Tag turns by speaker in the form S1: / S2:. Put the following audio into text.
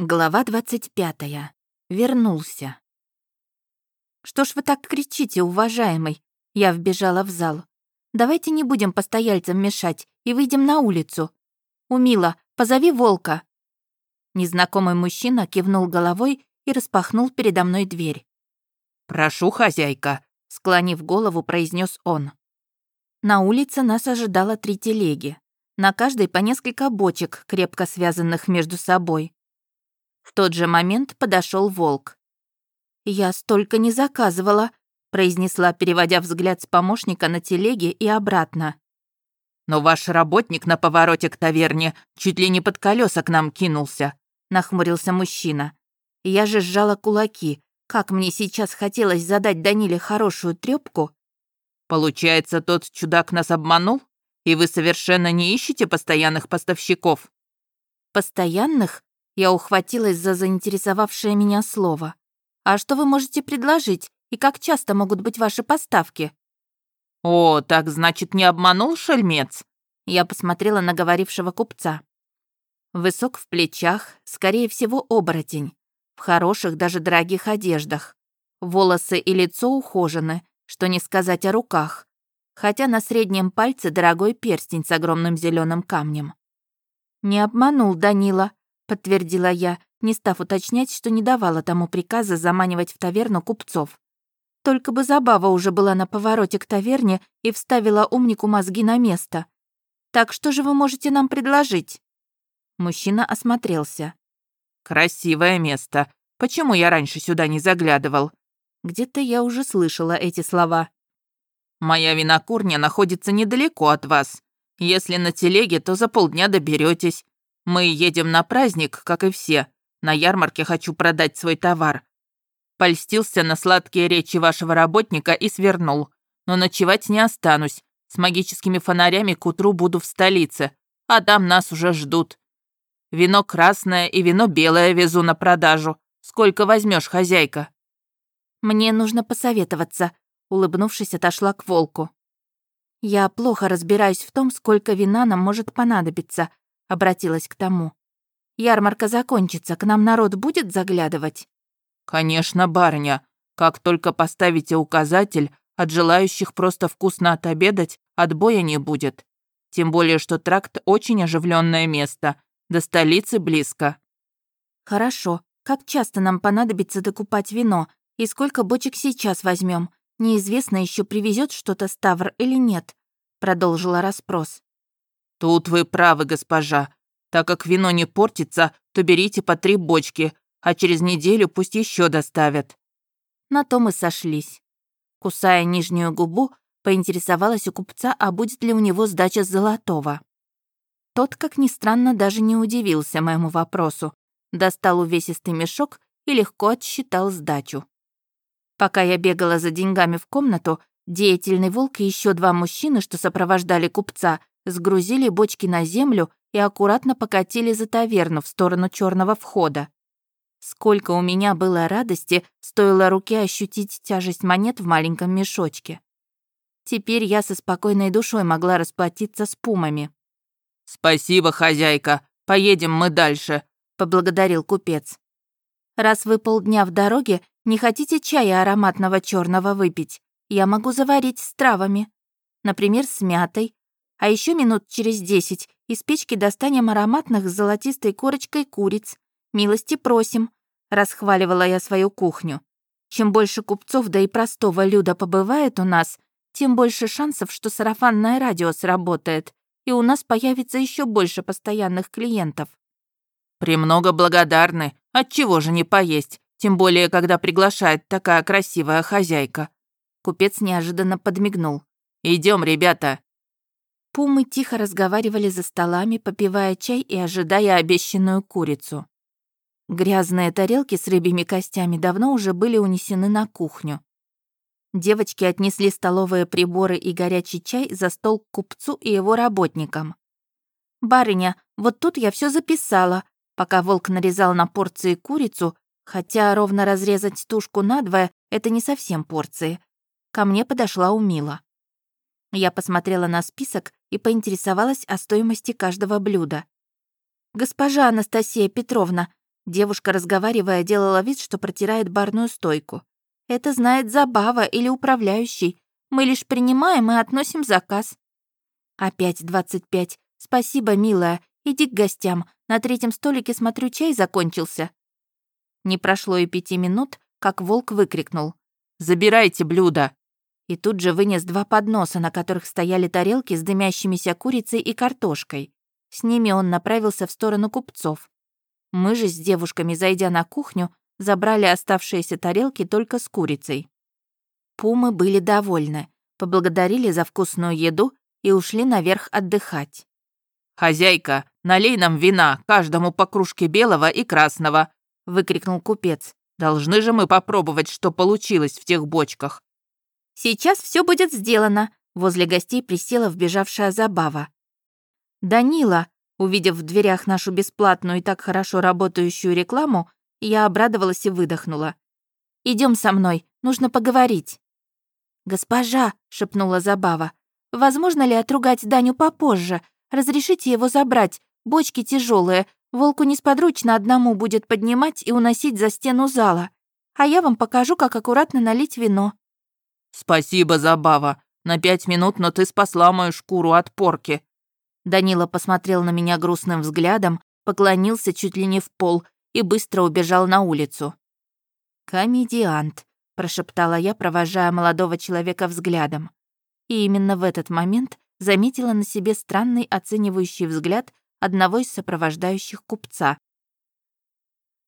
S1: Глава 25. Вернулся. «Что ж вы так кричите, уважаемый?» Я вбежала в зал. «Давайте не будем постояльцам мешать и выйдем на улицу. Умила, позови волка». Незнакомый мужчина кивнул головой и распахнул передо мной дверь.
S2: «Прошу, хозяйка», — склонив голову, произнес он.
S1: На улице нас ожидало три телеги. На каждой по несколько бочек, крепко связанных между собой. В тот же момент подошел волк. «Я столько не заказывала», — произнесла, переводя взгляд с помощника на телеге и обратно.
S2: «Но ваш работник на повороте к таверне чуть ли не под колеса к нам кинулся», — нахмурился мужчина.
S1: Я же сжала кулаки. Как мне сейчас хотелось задать Даниле хорошую трёпку.
S2: «Получается, тот чудак нас обманул? И вы совершенно не ищете постоянных поставщиков?»
S1: «Постоянных?» Я ухватилась за заинтересовавшее меня слово. «А что вы можете предложить? И как часто могут быть ваши поставки?»
S2: «О, так значит, не обманул шельмец?»
S1: Я посмотрела на говорившего купца. Высок в плечах, скорее всего, оборотень. В хороших, даже дорогих одеждах. Волосы и лицо ухожены, что не сказать о руках. Хотя на среднем пальце дорогой перстень с огромным зеленым камнем. Не обманул Данила подтвердила я, не став уточнять, что не давала тому приказа заманивать в таверну купцов. Только бы забава уже была на повороте к таверне и вставила умнику мозги на место. Так что же вы можете нам предложить? Мужчина осмотрелся.
S2: Красивое место. Почему я раньше сюда не заглядывал?
S1: Где-то я уже слышала эти слова.
S2: Моя винокурня находится недалеко от вас. Если на телеге, то за полдня доберетесь. Мы едем на праздник, как и все. На ярмарке хочу продать свой товар. Польстился на сладкие речи вашего работника и свернул. Но ночевать не останусь. С магическими фонарями к утру буду в столице, а там нас уже ждут. Вино красное и вино белое везу на продажу. Сколько возьмешь, хозяйка?»
S1: «Мне нужно посоветоваться», — улыбнувшись, отошла к волку. «Я плохо разбираюсь в том, сколько вина нам может понадобиться, обратилась к тому. «Ярмарка закончится, к нам народ будет заглядывать?»
S2: «Конечно, барыня. Как только поставите указатель, от желающих просто вкусно отобедать отбоя не будет. Тем более, что тракт очень оживленное место, до столицы близко».
S1: «Хорошо. Как часто нам понадобится докупать вино, и сколько бочек сейчас возьмем? Неизвестно еще привезет что-то Ставр или нет», — продолжила расспрос.
S2: «Тут вы правы, госпожа. Так как вино не портится, то берите по три бочки, а через неделю пусть еще доставят».
S1: На то мы сошлись. Кусая нижнюю губу, поинтересовалась у купца, а будет ли у него сдача золотого. Тот, как ни странно, даже не удивился моему вопросу. Достал увесистый мешок и легко отсчитал сдачу. Пока я бегала за деньгами в комнату, деятельный волк и еще два мужчины, что сопровождали купца, сгрузили бочки на землю и аккуратно покатили за таверну в сторону черного входа. Сколько у меня было радости, стоило руке ощутить тяжесть монет в маленьком мешочке. Теперь я со спокойной душой могла расплатиться с пумами.
S2: «Спасибо, хозяйка. Поедем мы дальше», — поблагодарил купец.
S1: «Раз вы полдня в дороге, не хотите чая ароматного черного выпить? Я могу заварить с травами. Например, с мятой, а еще минут через десять из печки достанем ароматных с золотистой корочкой куриц. Милости просим», — расхваливала я свою кухню. «Чем больше купцов, да и простого люда побывает у нас, тем больше шансов, что сарафанное радио сработает, и у нас появится еще больше постоянных клиентов».
S2: «Премного благодарны. Отчего же не поесть? Тем более, когда приглашает такая красивая хозяйка».
S1: Купец неожиданно подмигнул.
S2: Идем, ребята».
S1: Пумы тихо разговаривали за столами, попивая чай и ожидая обещанную курицу. Грязные тарелки с рыбьими костями давно уже были унесены на кухню. Девочки отнесли столовые приборы и горячий чай за стол к купцу и его работникам. «Барыня, вот тут я все записала», пока волк нарезал на порции курицу, хотя ровно разрезать тушку надвое — это не совсем порции. Ко мне подошла Умила. Я посмотрела на список и поинтересовалась о стоимости каждого блюда. «Госпожа Анастасия Петровна, Девушка, разговаривая, делала вид, что протирает барную стойку. «Это знает Забава или управляющий. Мы лишь принимаем и относим заказ». «Опять двадцать пять. Спасибо, милая. Иди к гостям. На третьем столике, смотрю, чай закончился». Не прошло и пяти минут, как волк выкрикнул. «Забирайте блюдо!» И тут же вынес два подноса, на которых стояли тарелки с дымящимися курицей и картошкой. С ними он направился в сторону купцов. Мы же с девушками, зайдя на кухню, забрали оставшиеся тарелки только с курицей. Пумы были довольны, поблагодарили за вкусную еду и ушли наверх отдыхать.
S2: «Хозяйка, налей нам вина, каждому по кружке белого и красного!» — выкрикнул купец. «Должны же мы попробовать, что получилось в тех бочках!»
S1: «Сейчас все будет сделано!» — возле гостей присела вбежавшая забава. «Данила!» Увидев в дверях нашу бесплатную и так хорошо работающую рекламу, я обрадовалась и выдохнула. Идем со мной, нужно поговорить». «Госпожа», — шепнула Забава, — «возможно ли отругать Даню попозже? Разрешите его забрать, бочки тяжелые, волку несподручно одному будет поднимать и уносить за стену зала. А я вам покажу, как аккуратно налить вино».
S2: «Спасибо, Забава. На пять минут, но ты спасла мою шкуру от порки»,
S1: Данила посмотрел на меня грустным взглядом, поклонился чуть ли не в пол и быстро убежал на улицу. «Комедиант», — прошептала я, провожая молодого человека взглядом. И именно в этот момент заметила на себе странный оценивающий взгляд одного из сопровождающих купца.